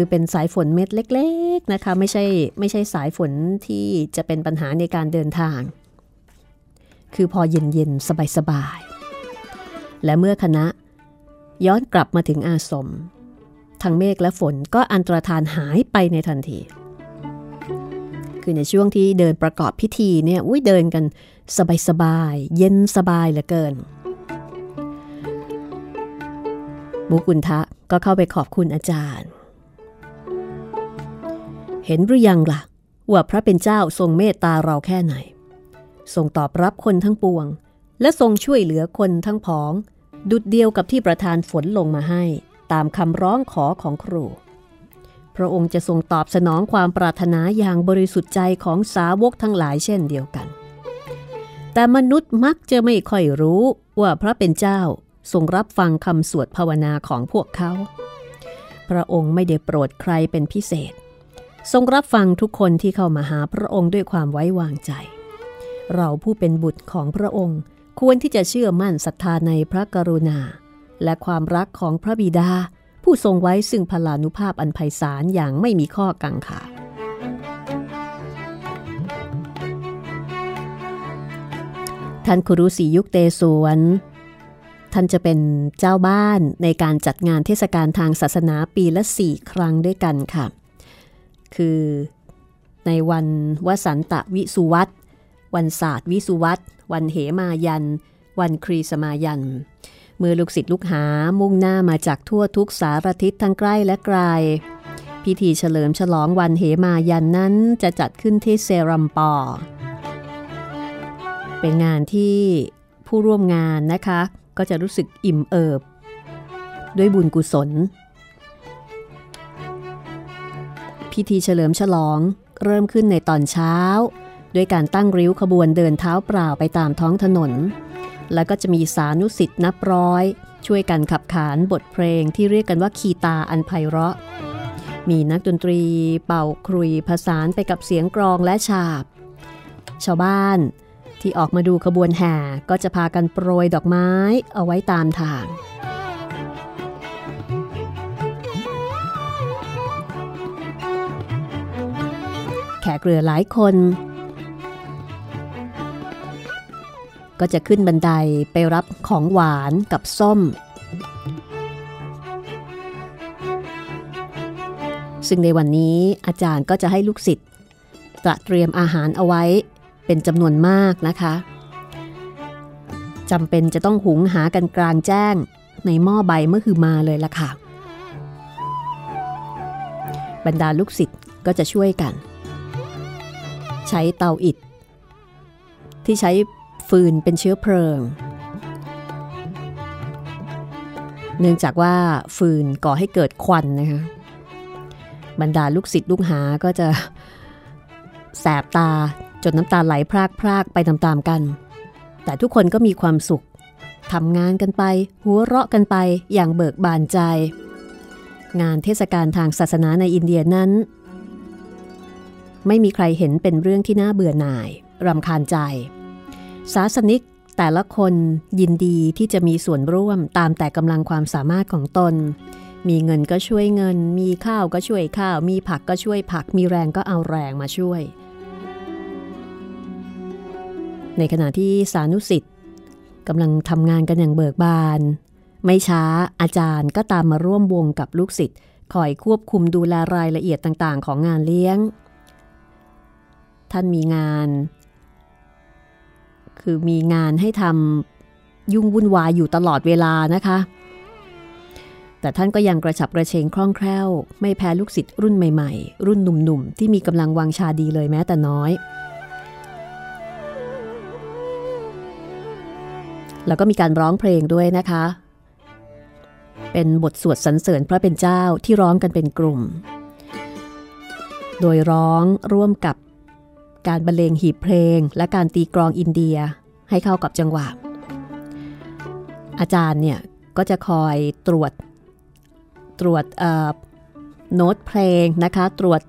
คือเป็นสายฝนเม็ดเล็กๆนะคะไม่ใช่ไม่ใช่สายฝนที่จะเป็นปัญหาในการเดินทาง คือพอเย็นๆ สบายๆ และเมื่อคณะย้อนกลับมาถึงอาสมทั้งเมฆและฝนก็อันตรธานหายไปในทันที คือในช่วงที่เดินประกอบพิธีเนี่ยอุ้ยเดินกันสบายๆเย็นสบายเหลือเกิน มุกุลทะก็เข้าไปขอบคุณอาจารย์ เห็นหรือยังล่ะ ว่าพระเป็นเจ้าทรงเมตตาเราแค่ไหน ทรงตอบรับคนทั้งปวง และทรงช่วยเหลือคนทั้งผอง ดุดเดียวกับที่ประทานฝนลงมาให้ ตามคำร้องขอของครู พระองค์จะทรงตอบสนองความปรารถนาอย่างบริสุทธิ์ใจของสาวกทั้งหลายเช่นเดียวกัน แต่มนุษย์มักจะไม่ค่อยรู้ว่าพระเป็นเจ้าทรงรับฟังคำสวดภาวนาของพวกเขา พระองค์ไม่ได้โปรดใครเป็นพิเศษ ทรงรับฟังทุกคนที่เข้ามาหาพระองค์ด้วยความไว้วางใจ เราผู้เป็นบุตรของพระองค์ควรที่จะเชื่อมั่นศรัทธาในพระกรุณา และความรักของพระบิดา ผู้ทรงไว้ซึ่งพลานุภาพอันไพศาลอย่างไม่มีข้อกังขาท่านครุสียุคเตสวนท่านจะเป็นเจ้าบ้านในการจัดงานเทศกาลทางศาสนาปีละสี่ครั้งด้วยกันค่ะ คือในวันวสันตะวิสุวัตวันศาสตร์วิสุวัตวันเหมายัน วันครีสมายัน เมื่อลูกศิษย์ลูกหามุ่งหน้ามาจากทั่วทุกสารทิศทั้งใกล้และไกล พิธีเฉลิมฉลองวันเหมายันนั้นจะจัดขึ้นที่เซรัมปอ เป็นงานที่ผู้ร่วมงานนะคะ ก็จะรู้สึกอิ่มเอิบ ด้วยบุญกุศล พิธีเฉลิมฉลองเริ่มขึ้นในตอนเช้า ด้วยการตั้งริ้วขบวนเดินเท้าเปล่าไปตามท้องถนน แล้วก็จะมีสานุสิทธิ์นับร้อย ช่วยกันขับขานบทเพลงที่เรียกกันว่าคีตาอันไพเราะ มีนักดนตรีเป่าครุยผสานไปกับเสียงกรองและฉาบ ชาวบ้านที่ออกมาดูขบวนแห่ก็จะพากันโปรยดอกไม้เอาไว้ตามทาง กเรือหลายคน ก็จะขึ้นบันไดไปรับของหวานกับส้ม ซึ่งในวันนี้อาจารย์ก็จะให้ลูกศิษย์ตระเตรียมอาหารเอาไว้เป็นจำนวนมากนะคะจำเป็นจะต้องหุงหากันกลางแจ้งในหม้อใบเมื่อคือมาเลยล่ะค่ะ บรรดาลูกศิษย์ก็จะช่วยกัน ใช้เตาอิฐ ที่ใช้ฟืนเป็นเชื้อเพลิง เนื่องจากว่าฟืนก่อให้เกิดควันนะคะบรรดาลูกศิษย์ลูกหาก็จะแสบตาจนน้ำตาไหลพรากพรากไปตามๆกัน แต่ทุกคนก็มีความสุขทำงานกันไป หัวเราะกันไปอย่างเบิกบานใจ งานเทศกาลทางศาสนาในอินเดียนั้น ไม่มีใครเห็นเป็นเรื่องที่น่าเบื่อหน่ายรำคาญใจ ศาสนิกแต่ละคนยินดีที่จะมีส่วนร่วมตามแต่กำลังความสามารถของตน มีเงินก็ช่วยเงิน มีข้าวก็ช่วยข้าว มีผักก็ช่วยผัก มีแรงก็เอาแรงมาช่วย ในขณะที่สานุสิทธิ์กำลังทำงานกันอย่างเบิกบาน ไม่ช้าอาจารย์ก็ตามมาร่วมวงกับลูกศิษย์คอยควบคุมดูแลรายละเอียดต่างๆ ของงานเลี้ยง ท่านมีงาน คือมีงานให้ทำยุ่งวุ่นวายอยู่ตลอดเวลานะคะ แต่ท่านก็ยังกระฉับกระเฉงคล่องแคล่ว ไม่แพ้ลูกศิษย์รุ่นใหม่ๆ รุ่นหนุ่มๆ ที่มีกำลังวังชาดีเลยแม้แต่น้อย แล้วก็มีการร้องเพลงด้วยนะคะ เป็นบทสวดสรรเสริญพระเป็นเจ้าที่ร้องกันเป็นกลุ่มโดยร้องร่วมกับ การบรรเลงหีบเพลง และการตีกลองอินเดียให้เข้ากับจังหวะ อาจารย์เนี่ยก็จะคอยตรวจตรวจโน้ตเพลงนะคะ ตรวจ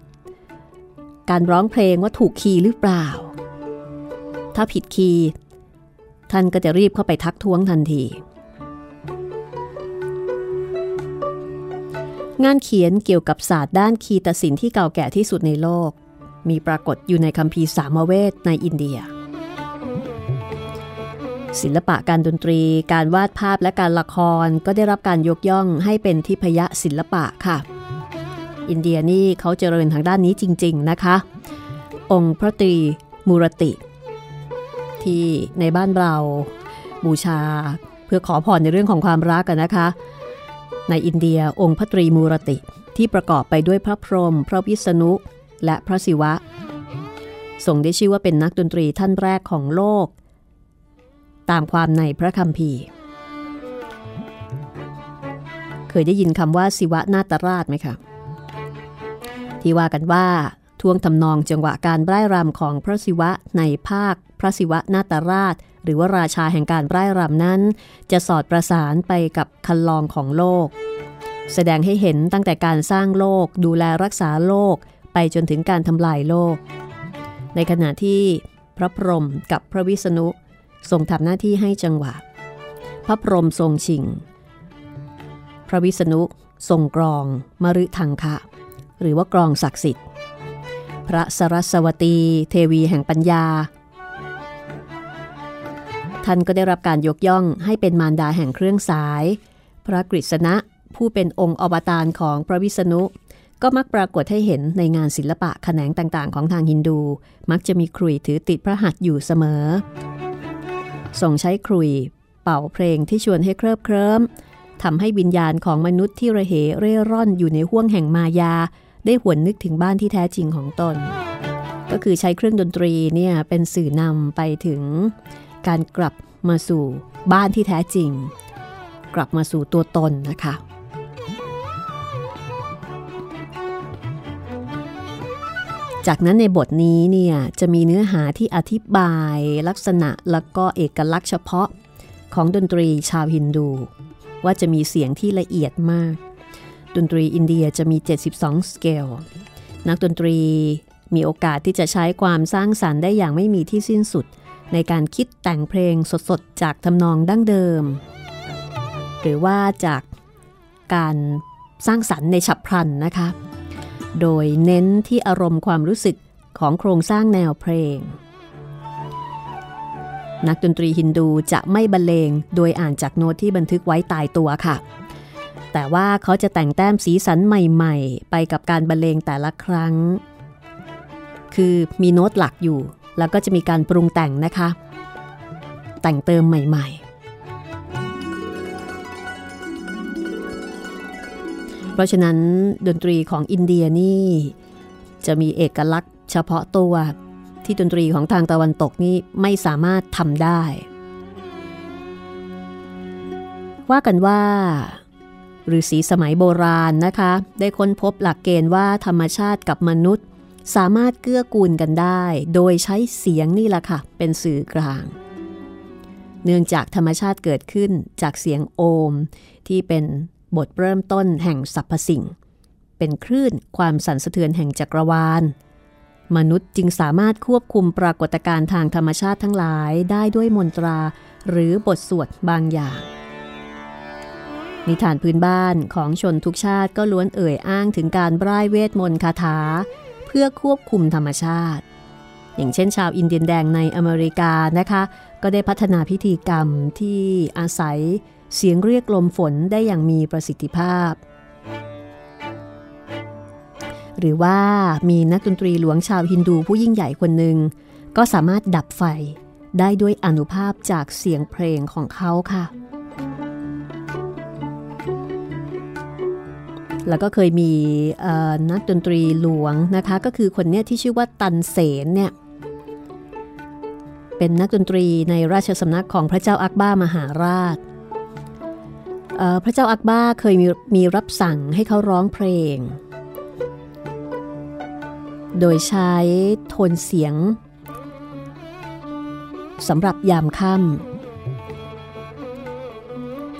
การร้องเพลงว่าถูกคีย์หรือเปล่า ถ้าผิดคีย์ท่านก็จะรีบเข้าไปทักท้วงทันที งานเขียนเกี่ยวกับศาสตร์ด้านคีตศิลป์ที่เก่าแก่ที่สุดในโลก มีปรากฏอยู่ในคัมภีร์สามเวทในอินเดีย ศิลปะการดนตรี การวาดภาพและการละครก็ได้รับการยกย่องให้เป็นทิพยศิลปะค่ะ อินเดียนี่เขาเจริญทางด้านนี้จริง ๆนะคะ องค์พระตรีมูรติ ที่ในบ้านเราบูชาเพื่อขอพรในเรื่องของความรักกันนะคะ ในอินเดียองค์พระตรีมูรติที่ประกอบไปด้วยพระพรหมพระวิษณุ และพระศิวะทรงได้ชื่อว่าเป็นนักดนตรีท่านแรกของโลก ตามความในพระคัมภีร์เคยได้ยินคำว่าศิวะนาตราชไหมคะที่ว่ากันว่าท่วงทำนองจังหวะการไร้รำของพระศิวะในภาค พระศิวะนาตราช หรือว่าราชาแห่งการไร้รำนั้น จะสอดประสานไปกับคันลองของโลก แสดงให้เห็นตั้งแต่การสร้างโลกดูแลรักษาโลก ไปจนถึงการทำลายโลก ในขณะที่พระพรหมกับพระวิษณุทรงทำหน้าที่ให้จังหวะ พระพรหมทรงชิง พระวิษณุทรงกรองมฤทังคะ หรือว่ากรองศักดิ์สิทธิ์ พระสรัสวตี เทวีแห่งปัญญา ท่านก็ได้รับการยกย่องให้เป็นมารดาแห่งเครื่องสาย พระกฤษณะผู้เป็นองค์อวตารของพระวิษณุ ก็มักปรากฏให้เห็นในงานศิลปะแขนงต่างๆ ของทางฮินดู มักจะมีครุยถือติดพระหัตถ์อยู่เสมอทรงใช้ครุย เป่าเพลงที่ชวนให้เคลิบเคลิ้มทำให้วิญญาณของมนุษย์ที่ระเหเร่ร่อนอยู่ในห้วงแห่งมายา ได้หวนนึกถึงบ้านที่แท้จริงของตน ก็คือใช้เครื่องดนตรีเนี่ยเป็นสื่อนำไปถึง การกลับมาสู่บ้านที่แท้จริง กลับมาสู่ตัวตนนะคะ จากนั้นในบทนี้เนี่ยจะมีเนื้อหาที่อธิบายลักษณะแล้วก็เอกลักษณ์เฉพาะของดนตรีชาวฮินดู ว่าจะมีเสียงที่ละเอียดมาก ดนตรีอินเดียจะมี 72 สเกล นักดนตรีมีโอกาสที่จะใช้ความสร้างสรรค์ได้อย่างไม่มีที่สิ้นสุด ในการคิดแต่งเพลงสดๆ จากทำนองดั้งเดิม หรือว่าจากการสร้างสรรค์ในฉับพลันนะคะ โดยเน้นที่อารมณ์ความรู้สึกของโครงสร้างแนวเพลง นักดนตรีฮินดูจะไม่บรรเลงโดยอ่านจากโน้ตที่บันทึกไว้ตายตัวค่ะ แต่ว่าเขาจะแต่งแต้มสีสันใหม่ๆ ไปกับการบรรเลงแต่ละครั้ง คือมีโน้ตหลักอยู่ แล้วก็จะมีการปรุงแต่งนะคะ แต่งเติมใหม่ๆ ราะฉะนั้นดนตรีของอินเดียนี่จะมีเอกลักษณ์เฉพาะตัวที่ดนตรีของทางตะวันตกนี่ไม่สามารถทำได้ ว่ากันว่าฤาษีสมัยโบราณนะคะ ได้ค้นพบหลักเกณฑ์ว่าธรรมชาติกับมนุษย์ สามารถเกื้อกูลกันได้ โดยใช้เสียงนี่แหละค่ะ เป็นสื่อกลาง เนื่องจากธรรมชาติเกิดขึ้นจากเสียงโอมที่เป็น บทเริ่มต้นแห่งสรรพสิ่ง เป็นคลื่นความสั่นสะเทือนแห่งจักรวาล มนุษย์จึงสามารถควบคุมปรากฏการณ์ทางธรรมชาติทั้งหลายได้ด้วยมนตราหรือบทสวดบางอย่าง นิทานพื้นบ้านของชนทุกชาติก็ล้วนเอ่ยอ้างถึงการร่ายเวทมนต์คาถา เพื่อควบคุมธรรมชาติ อย่างเช่น ชาวอินเดียนแดงในอเมริกานะคะ ก็ได้พัฒนาพิธีกรรมที่อาศัย เสียงเรียกลมฝนได้อย่างมีประสิทธิภาพ หรือว่ามีนักดนตรีหลวงชาวฮินดูผู้ยิ่งใหญ่คนหนึ่ง ก็สามารถดับไฟได้ด้วยอนุภาพจากเสียงเพลงของเขาค่ะ แล้วก็เคยมีนักดนตรีหลวงนะคะ ก็คือคนเนี้ยที่ชื่อว่าตันเสนเนี่ยเป็นนักดนตรีในราชสำนักของพระเจ้าอักบ้ามหาราช พระเจ้าอักบ้าเคยมีมีรับสั่งให้เขาร้องเพลง โดยใช้โทนเสียงสำหรับยามค่ำ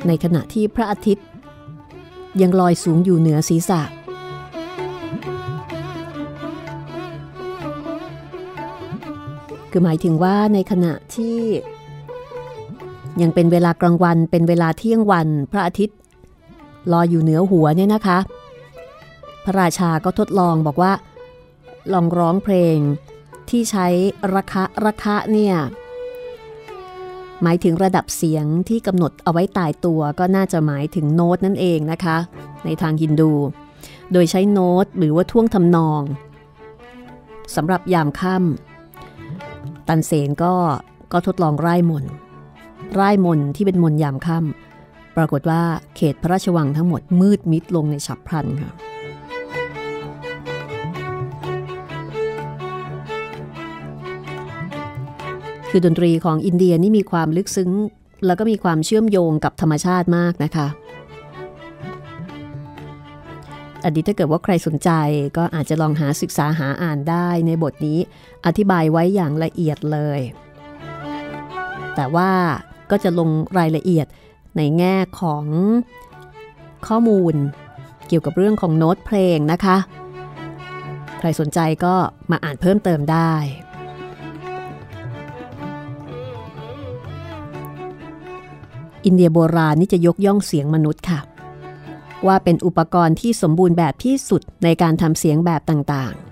ในขณะที่พระอาทิตย์ ยังลอยสูงอยู่เหนือศีรษะ คือหมายถึงว่าในขณะที่ ยังเป็นเวลากลางวันเป็นเวลาเที่ยงวันพระอาทิตย์ลอยอยู่เหนือหัวเนี่ยนะคะ พระราชาก็ทดลองบอกว่า ลองร้องเพลงที่ใช้ระคะระคะเนี่ยหมายถึงระดับเสียงที่กำหนดเอาไว้ตายตัวก็น่าจะหมายถึงโน้ตนั่นเองนะคะ ในทางฮินดู โดยใช้โน้ตหรือว่าท่วงทำนองสำหรับยามค่ำตันเสนก็ก็ทดลองไร่มนไร่มนที่เป็นมนยามค่ำปรากฏว่าเขตพระราชวังทั้งหมดมืดมิดลงในฉับพลันค่ะคือดนตรีของอินเดียนี่มีความลึกซึ้ง แล้วก็มีความเชื่อมโยงกับธรรมชาติมากนะคะอันนี้ถ้าเกิดว่าใครสนใจก็อาจจะลองหาศึกษาหาอ่านได้ในบทนี้อธิบายไว้อย่างละเอียดเลย แต่ว่า ก็จะลงรายละเอียดในแง่ของข้อมูลเกี่ยวกับเรื่องของโน้ตเพลงนะคะ ใครสนใจก็มาอ่านเพิ่มเติมได้อินเดียโบราณนี่จะยกย่องเสียงมนุษย์ค่ะ ว่าเป็นอุปกรณ์ที่สมบูรณ์แบบที่สุดในการทำเสียงแบบต่างๆ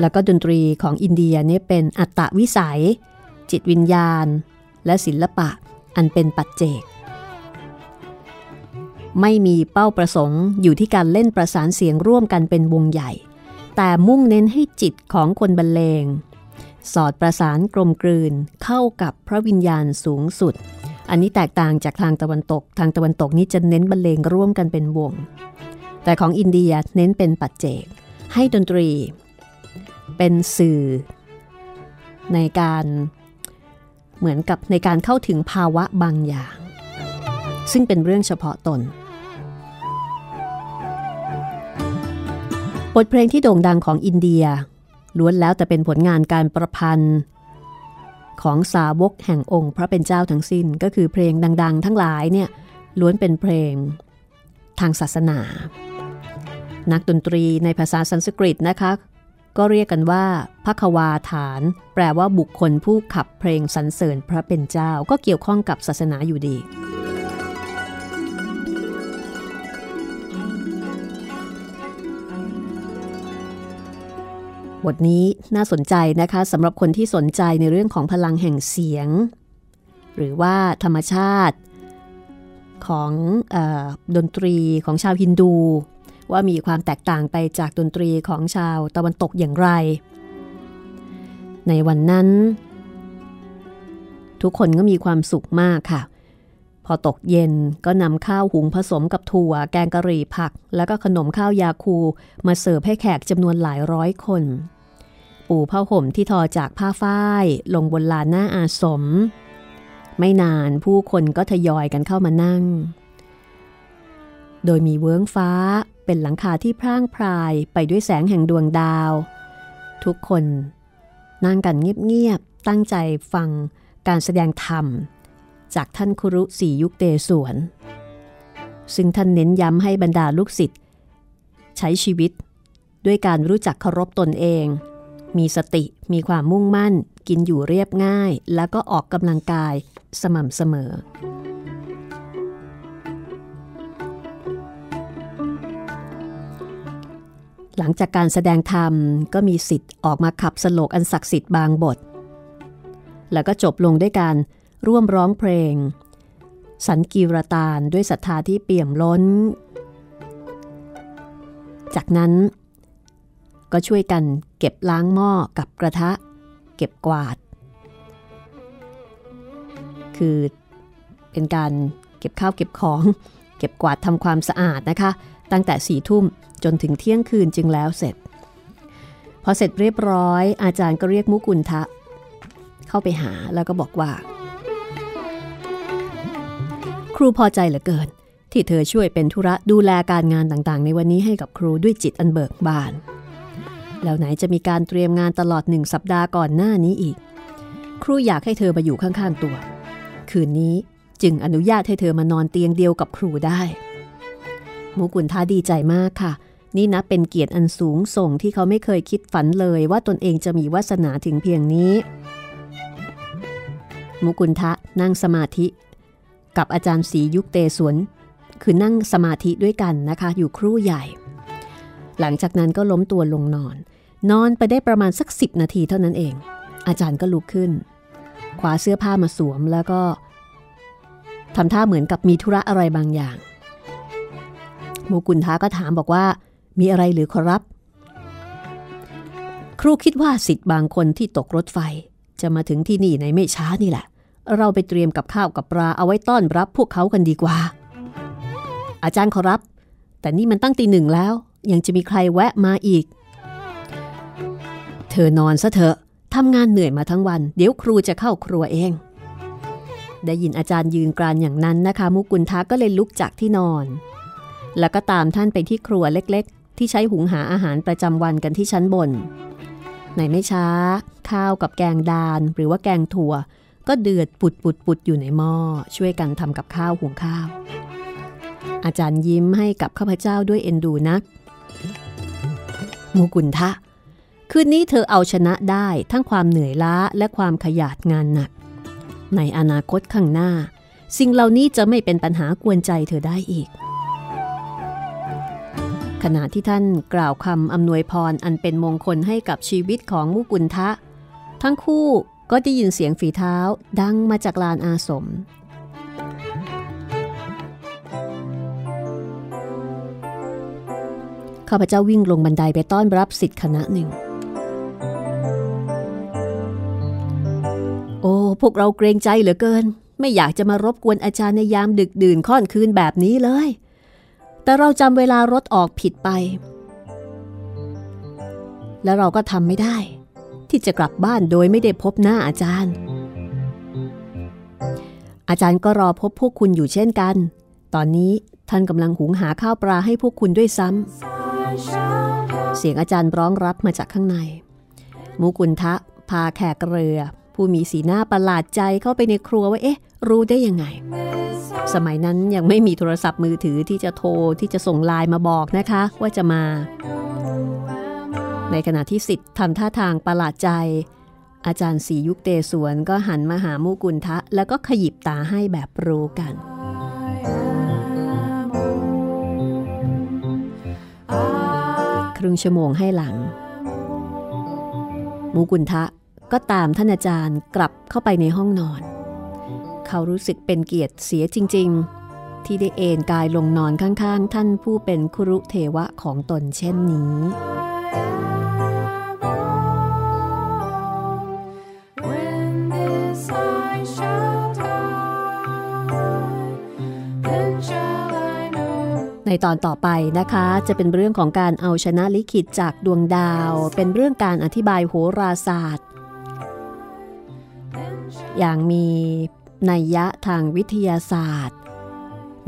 แล้วก็ดนตรีของอินเดียนี่เป็นอัตตวิสัย จิตวิญญาณ และศิลปะอันเป็นปัจเจก ไม่มีเป้าประสงค์อยู่ที่การเล่นประสานเสียงร่วมกันเป็นวงใหญ่ แต่มุ่งเน้นให้จิตของคนบรรเลง สอดประสานกลมกลืนเข้ากับพระวิญญาณสูงสุด อันนี้แตกต่างจากทางตะวันตก ทางตะวันตกนี้จะเน้นบรรเลงร่วมกันเป็นวง แต่ของอินเดียเน้นเป็นปัจเจก ให้ดนตรี เป็นสื่อในการ เหมือนกับในการเข้าถึงภาวะบางอย่าง ซึ่งเป็นเรื่องเฉพาะตน บทเพลงที่โด่งดังของอินเดีย ล้วนแล้วแต่เป็นผลงานการประพันธ์ ของสาวกแห่งองค์พระเป็นเจ้าทั้งสิ้นก็คือเพลงดัง ๆ ทั้งหลายเนี่ยล้วนเป็นเพลงทางศาสนา นักดนตรีในภาษาสันสกฤตนะคะ ก็เรียกกันว่าพระควาฐาน แปลว่าบุคคลผู้ขับเพลงสรรเสริญพระเป็นเจ้าก็เกี่ยวข้องกับศาสนาอยู่ดี บทนี้น่าสนใจนะคะสำหรับคนที่สนใจในเรื่องของพลังแห่งเสียง หรือว่าธรรมชาติของอดนตรีของชาวฮินดู ว่ามีความแตกต่างไปจากดนตรีของชาวตะวันตกอย่างไร ในวันนั้น ทุกคนก็มีความสุขมากค่ะ พอตกเย็นก็นำข้าวหุงผสมกับถั่ว แกงกะหรี่ผัก แล้วก็ขนมข้าวยาคูมาเสิร์ฟให้แขกจำนวนหลายร้อยคน ปูผ้าห่มที่ทอจากผ้าฝ้ายลงบนลานหน้าอาสม ไม่นานผู้คนก็ทยอยกันเข้ามานั่งโดยมีเวิ้งฟ้า เป็นหลังคาที่พร่างพรายไปด้วยแสงแห่งดวงดาว ทุกคนนั่งกันเงียบๆ ตั้งใจฟังการแสดงธรรม จากท่านครุสียุคเตสวน ซึ่งท่านเน้นย้ำให้บรรดาลูกศิษย์ใช้ชีวิต ด้วยการรู้จักเคารพตนเอง มีสติมีความมุ่งมั่น กินอยู่เรียบง่าย แล้วก็ออกกำลังกายสม่ำเสมอ หลังจากการแสดงธรรมก็มีสิทธิ์ออกมาขับสโลกอันศักดิ์สิทธิ์บางบท แล้วก็จบลงด้วยการร่วมร้องเพลง สันกีรตานด้วยศรัทธาที่เปี่ยมล้น จากนั้นก็ช่วยกันเก็บล้างหม้อกับกระทะ เก็บกวาด คือเป็นการเก็บข้าวเก็บของ เก็บกวาดทำความสะอาดนะคะ ตั้งแต่สี่ทุ่มจนถึงเที่ยงคืนจึงแล้วเสร็จ พอเสร็จเรียบร้อย อาจารย์ก็เรียกมุกุลทะ เข้าไปหาแล้วก็บอกว่า ครูพอใจเหลือเกิน ที่เธอช่วยเป็นธุระดูแลการงานต่างๆ ในวันนี้ให้กับครูด้วยจิตอันเบิกบาน แล้วไหนจะมีการเตรียมงานตลอดหนึ่งสัปดาห์ก่อนหน้านี้อีก ครูอยากให้เธอมาอยู่ข้างๆตัว คืนนี้จึงอนุญาตให้เธอมานอนเตียงเดียวกับครูได้ มุกุลทาดีใจมากค่ะ นี่นะเป็นเกียรติอันสูงส่งที่เขาไม่เคยคิดฝันเลยว่าตนเองจะมีวาสนาถึงเพียงนี้มุกุลทะนั่งสมาธิ กับอาจารย์ศรียุคเตสวนคือนั่งสมาธิด้วยกันนะคะ อยู่ครู่ใหญ่ หลังจากนั้นก็ล้มตัวลงนอน นอนไปได้ประมาณสักสิบนาทีเท่านั้นเอง อาจารย์ก็ลุกขึ้นคว้าเสื้อผ้ามาสวมแล้วก็ทำท่าเหมือนกับมีธุระอะไรบางอย่าง มูกุลท้าก็ถามบอกว่า มีอะไรหรือขอรับ ครูคิดว่าสิทธิ์บางคนที่ตกรถไฟ จะมาถึงที่นี่ในไม่ช้านี่แหละ เราไปเตรียมกับข้าวกับปลาเอาไว้ต้อนรับพวกเขากันดีกว่า อาจารย์ขอรับ แต่นี่มันตั้งตีหนึ่งแล้ว ยังจะมีใครแวะมาอีก เธอนอนซะเถอะทำงานเหนื่อยมาทั้งวัน เดี๋ยวครูจะเข้าครัวเอง ได้ยินอาจารย์ยืนกรานอย่างนั้นนะคะ มุกุลทาก็เลยลุกจากที่นอน แล้วก็ตามท่านไปที่ครัวเล็กๆ ที่ใช้หุงหาอาหารประจำวันกันที่ชั้นบน ในไม่ช้า ข้าวกับแกงดานหรือว่าแกงถั่ว ก็เดือดปุดปุดปุดอยู่ในหม้อช่วยกันทำกับข้าวหุงข้าว อาจารย์ยิ้มให้กับข้าพเจ้าด้วยเอ็นดูนักมูกุลทะคืนนี้เธอเอาชนะได้ทั้งความเหนื่อยล้าและความขยาดงานหนัก ในอนาคตข้างหน้า สิ่งเหล่านี้จะไม่เป็นปัญหากวนใจเธอได้อีก ขณะที่ท่านกล่าวคำอำนวยพรอันเป็นมงคลให้กับชีวิตของมุกุลทะ ทั้งคู่ก็ได้ยินเสียงฝีเท้าดังมาจากลานอาสม ข้าพเจ้าวิ่งลงบันไดไปต้อนรับสิทธิ์คณะหนึ่ง โอ้ พวกเราเกรงใจเหลือเกิน ไม่อยากจะมารบกวนอาจารย์ในยามดึกดื่นค่อนคืนแบบนี้เลย แต่เราจำเวลารถออกผิดไป แล้วเราก็ทำไม่ได้ ที่จะกลับบ้านโดยไม่ได้พบหน้าอาจารย์ อาจารย์ก็รอพบพวกคุณอยู่เช่นกัน ตอนนี้ท่านกำลังหุงหาข้าวปลาให้พวกคุณด้วยซ้ำ เสียงอาจารย์ร้องรับมาจากข้างใน มูกุนทะพาแขกเรือ ผู้มีสีหน้าประหลาดใจเข้าไปในครัวว่าเอ๊ะ รู้ได้ยังไง สมัยนั้นยังไม่มีโทรศัพท์มือถือที่จะโทรที่จะส่งไลน์มาบอกนะคะ ว่าจะมา ในขณะที่สิทธิ์ทำท่าทางประหลาดใจ อาจารย์สียุคเตสวนก็หันมาหามูกุนทะ แล้วก็ขยิบตาให้แบบรู้กันครึ่งชั่วโมงให้หลัง มูกุนทะก็ตามท่านอาจารย์กลับเข้าไปในห้องนอน เขารู้สึกเป็นเกียรติเสียจริง ๆ ที่ได้เอนกายลงนอนข้างๆ ท่านผู้เป็นครุเทวะของตนเช่นนี้ When this I shall die, then shall I know. ในตอนต่อไปนะคะจะเป็นเรื่องของการเอาชนะลิขิตจากดวงดาว เป็นเรื่องการอธิบายโหราศาสตร์อย่างมี นัยยะทางวิทยาศาสตร์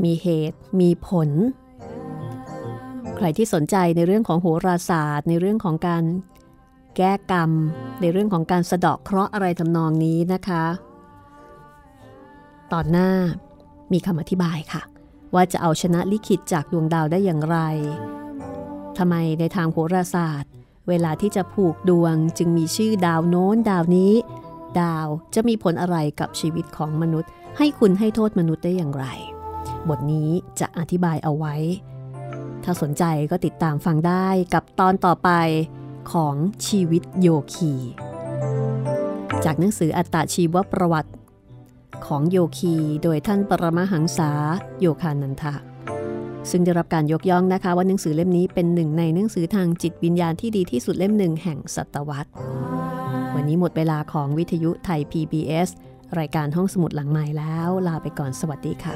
มีเหตุมีผล ใครที่สนใจในเรื่องของโหราศาสตร์ ในเรื่องของการแก้กรรม ในเรื่องของการสะเดาะเคราะห์อะไรทำนองนี้นะคะ ตอนหน้ามีคำอธิบายค่ะ ว่าจะเอาชนะลิขิตจากดวงดาวได้อย่างไรทำไมในทางโหราศาสตร์ เวลาที่จะผูกดวงจึงมีชื่อดาวโน้นดาวนี้ ดาวจะมีผลอะไรกับชีวิตของมนุษย์ ให้คุณให้โทษมนุษย์ได้อย่างไร บทนี้จะอธิบายเอาไว้ ถ้าสนใจก็ติดตามฟังได้กับตอนต่อไปของชีวิตโยคี จากหนังสืออัตตชีวประวัติของโยคีโดยท่านปรมหังษาโยคานันทะ ซึ่งได้รับการยกย่องนะคะว่าหนังสือเล่มนี้เป็นหนึ่งในหนังสือทางจิตวิญญาณที่ดีที่สุดเล่มหนึ่งแห่งศตวรรษ วันนี้หมดเวลาของวิทยุไทย PBS รายการห้องสมุดหลังใหม่แล้ว ลาไปก่อนสวัสดีค่ะ